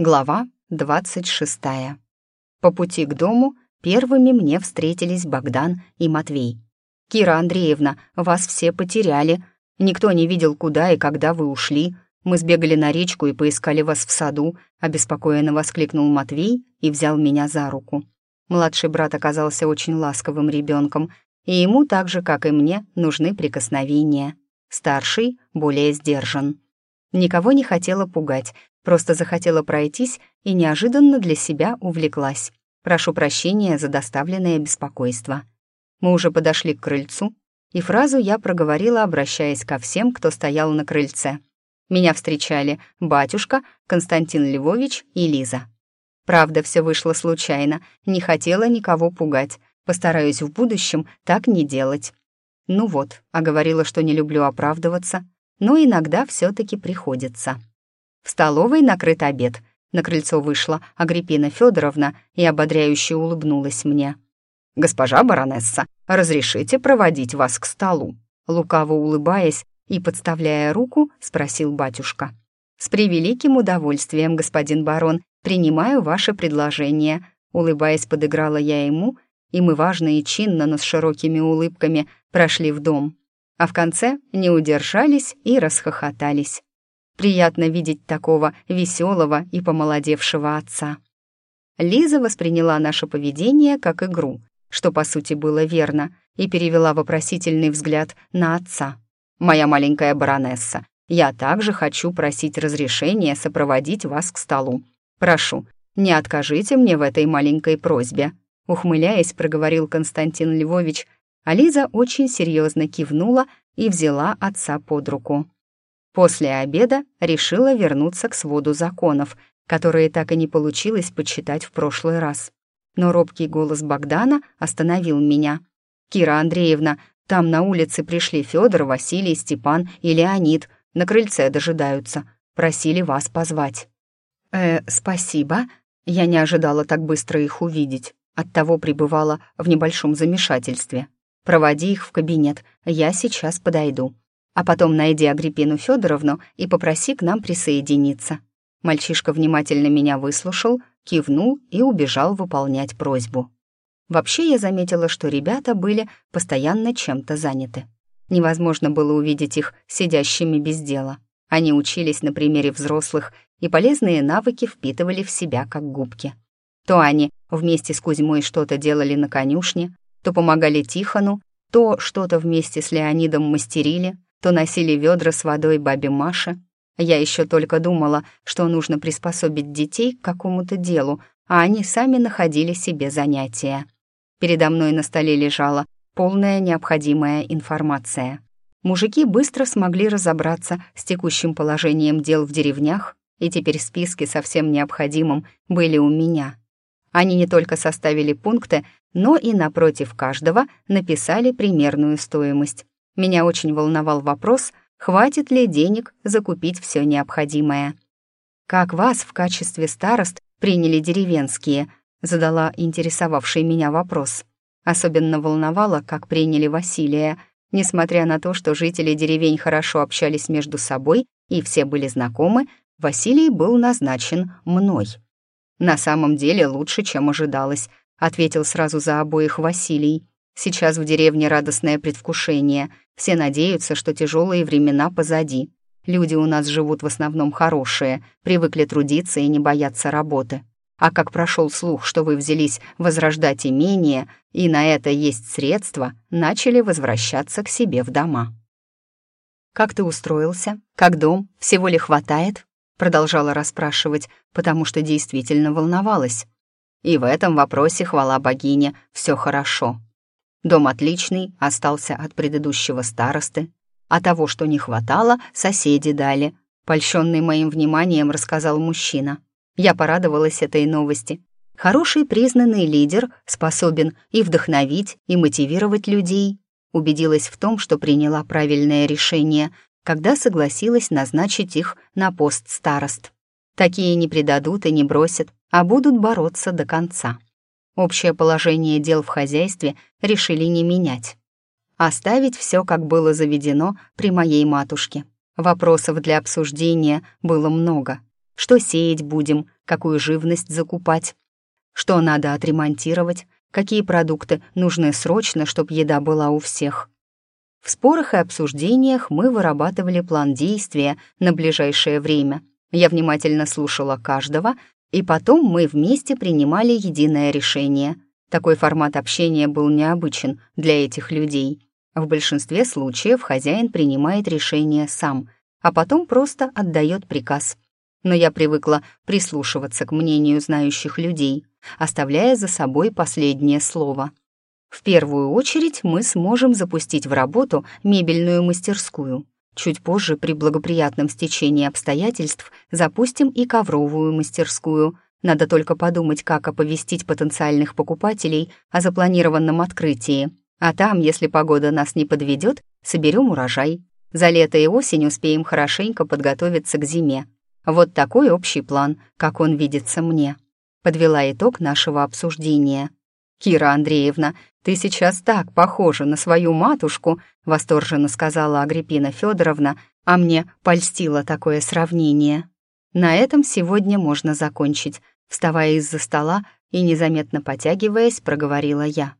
Глава 26. По пути к дому первыми мне встретились Богдан и Матвей. «Кира Андреевна, вас все потеряли. Никто не видел, куда и когда вы ушли. Мы сбегали на речку и поискали вас в саду», — обеспокоенно воскликнул Матвей и взял меня за руку. Младший брат оказался очень ласковым ребенком, и ему так же, как и мне, нужны прикосновения. Старший более сдержан. Никого не хотела пугать, Просто захотела пройтись и неожиданно для себя увлеклась. Прошу прощения за доставленное беспокойство. Мы уже подошли к крыльцу, и фразу я проговорила, обращаясь ко всем, кто стоял на крыльце. Меня встречали батюшка, Константин Львович и Лиза. Правда, все вышло случайно, не хотела никого пугать. Постараюсь в будущем так не делать. Ну вот, а говорила, что не люблю оправдываться, но иногда все таки приходится. В столовой накрыт обед. На крыльцо вышла Агриппина Федоровна и ободряюще улыбнулась мне. «Госпожа баронесса, разрешите проводить вас к столу?» Лукаво улыбаясь и подставляя руку, спросил батюшка. «С превеликим удовольствием, господин барон, принимаю ваше предложение», улыбаясь, подыграла я ему, и мы важно и чинно, но с широкими улыбками прошли в дом. А в конце не удержались и расхохотались. Приятно видеть такого веселого и помолодевшего отца. Лиза восприняла наше поведение как игру, что по сути было верно, и перевела вопросительный взгляд на отца. «Моя маленькая баронесса, я также хочу просить разрешения сопроводить вас к столу. Прошу, не откажите мне в этой маленькой просьбе», ухмыляясь, проговорил Константин Львович, а Лиза очень серьезно кивнула и взяла отца под руку. После обеда решила вернуться к своду законов, которые так и не получилось почитать в прошлый раз. Но робкий голос Богдана остановил меня. «Кира Андреевна, там на улице пришли Федор, Василий, Степан и Леонид, на крыльце дожидаются. Просили вас позвать». «Э, спасибо. Я не ожидала так быстро их увидеть. Оттого пребывала в небольшом замешательстве. Проводи их в кабинет, я сейчас подойду», а потом найди Агриппину Федоровну и попроси к нам присоединиться». Мальчишка внимательно меня выслушал, кивнул и убежал выполнять просьбу. Вообще я заметила, что ребята были постоянно чем-то заняты. Невозможно было увидеть их сидящими без дела. Они учились на примере взрослых и полезные навыки впитывали в себя как губки. То они вместе с Кузьмой что-то делали на конюшне, то помогали Тихону, то что-то вместе с Леонидом мастерили, то носили ведра с водой бабе Маше. Я еще только думала, что нужно приспособить детей к какому-то делу, а они сами находили себе занятия. Передо мной на столе лежала полная необходимая информация. Мужики быстро смогли разобраться с текущим положением дел в деревнях, и теперь списки со всем необходимым были у меня. Они не только составили пункты, но и напротив каждого написали примерную стоимость. Меня очень волновал вопрос, хватит ли денег закупить все необходимое. «Как вас в качестве старост приняли деревенские?» задала интересовавший меня вопрос. Особенно волновало, как приняли Василия, несмотря на то, что жители деревень хорошо общались между собой и все были знакомы, Василий был назначен мной. «На самом деле лучше, чем ожидалось», — ответил сразу за обоих Василий. Сейчас в деревне радостное предвкушение. Все надеются, что тяжелые времена позади. Люди у нас живут в основном хорошие, привыкли трудиться и не бояться работы. А как прошел слух, что вы взялись возрождать имение, и на это есть средства, начали возвращаться к себе в дома. «Как ты устроился? Как дом? Всего ли хватает?» Продолжала расспрашивать, потому что действительно волновалась. И в этом вопросе, хвала богине, все хорошо. Дом отличный, остался от предыдущего старосты. А того, что не хватало, соседи дали. Польщенный моим вниманием рассказал мужчина. Я порадовалась этой новости. Хороший признанный лидер способен и вдохновить, и мотивировать людей. Убедилась в том, что приняла правильное решение, когда согласилась назначить их на пост старост. Такие не предадут и не бросят, а будут бороться до конца. Общее положение дел в хозяйстве решили не менять. Оставить все, как было заведено при моей матушке. Вопросов для обсуждения было много. Что сеять будем, какую живность закупать, что надо отремонтировать, какие продукты нужны срочно, чтобы еда была у всех. В спорах и обсуждениях мы вырабатывали план действия на ближайшее время. Я внимательно слушала каждого, и потом мы вместе принимали единое решение. Такой формат общения был необычен для этих людей. В большинстве случаев хозяин принимает решение сам, а потом просто отдает приказ. Но я привыкла прислушиваться к мнению знающих людей, оставляя за собой последнее слово. В первую очередь мы сможем запустить в работу мебельную мастерскую. Чуть позже, при благоприятном стечении обстоятельств, запустим и ковровую мастерскую. Надо только подумать, как оповестить потенциальных покупателей о запланированном открытии. А там, если погода нас не подведет, соберем урожай. За лето и осень успеем хорошенько подготовиться к зиме. Вот такой общий план, как он видится мне. Подвела итог нашего обсуждения. «Кира Андреевна, ты сейчас так похожа на свою матушку», восторженно сказала Агриппина Федоровна, а мне польстило такое сравнение. На этом сегодня можно закончить. Вставая из-за стола и незаметно потягиваясь, проговорила я.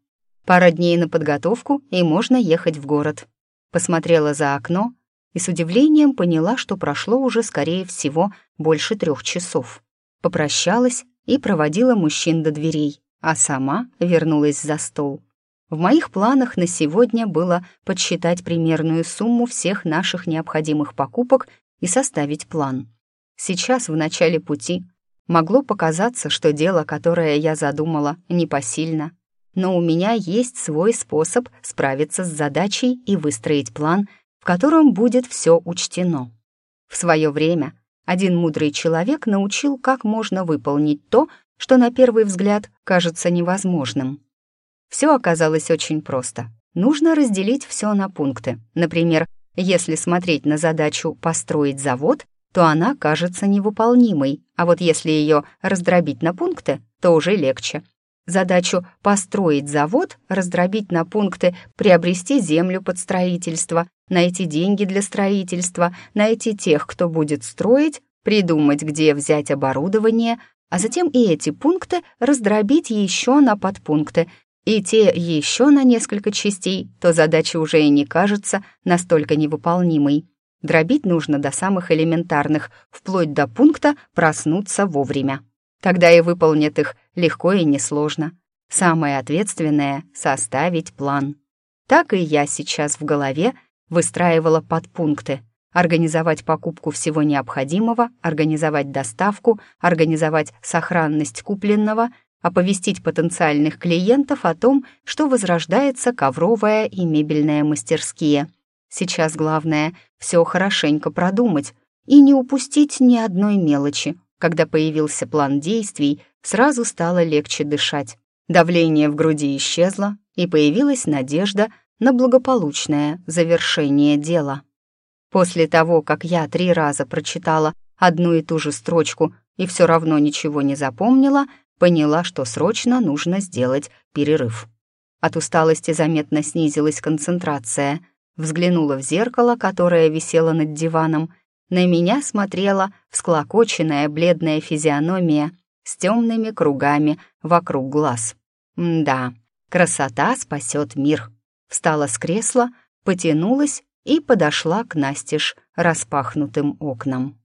Пара дней на подготовку, и можно ехать в город. Посмотрела за окно и с удивлением поняла, что прошло уже, скорее всего, больше трех часов. Попрощалась и проводила мужчин до дверей, а сама вернулась за стол. В моих планах на сегодня было подсчитать примерную сумму всех наших необходимых покупок и составить план. Сейчас, в начале пути, могло показаться, что дело, которое я задумала, непосильно, но у меня есть свой способ справиться с задачей и выстроить план, в котором будет все учтено. В свое время один мудрый человек научил, как можно выполнить то, что на первый взгляд кажется невозможным. Все оказалось очень просто. Нужно разделить все на пункты. Например, если смотреть на задачу «построить завод», то она кажется невыполнимой, а вот если ее раздробить на пункты, то уже легче. Задачу построить завод, раздробить на пункты, приобрести землю под строительство, найти деньги для строительства, найти тех, кто будет строить, придумать, где взять оборудование, а затем и эти пункты раздробить еще на подпункты, и те еще на несколько частей, то задача уже и не кажется настолько невыполнимой. Дробить нужно до самых элементарных, вплоть до пункта «проснуться вовремя». Тогда и выполнит их легко и несложно. Самое ответственное — составить план. Так и я сейчас в голове выстраивала подпункты. Организовать покупку всего необходимого, организовать доставку, организовать сохранность купленного, оповестить потенциальных клиентов о том, что возрождается ковровая и мебельная мастерские. Сейчас главное — все хорошенько продумать и не упустить ни одной мелочи, когда появился план действий, сразу стало легче дышать. Давление в груди исчезло, и появилась надежда на благополучное завершение дела. После того, как я три раза прочитала одну и ту же строчку и все равно ничего не запомнила, поняла, что срочно нужно сделать перерыв. От усталости заметно снизилась концентрация. Взглянула в зеркало, которое висело над диваном, на меня смотрела всклокоченная бледная физиономия с темными кругами вокруг глаз. Да, красота спасет мир. Встала с кресла, потянулась и подошла к настежь распахнутым окнам.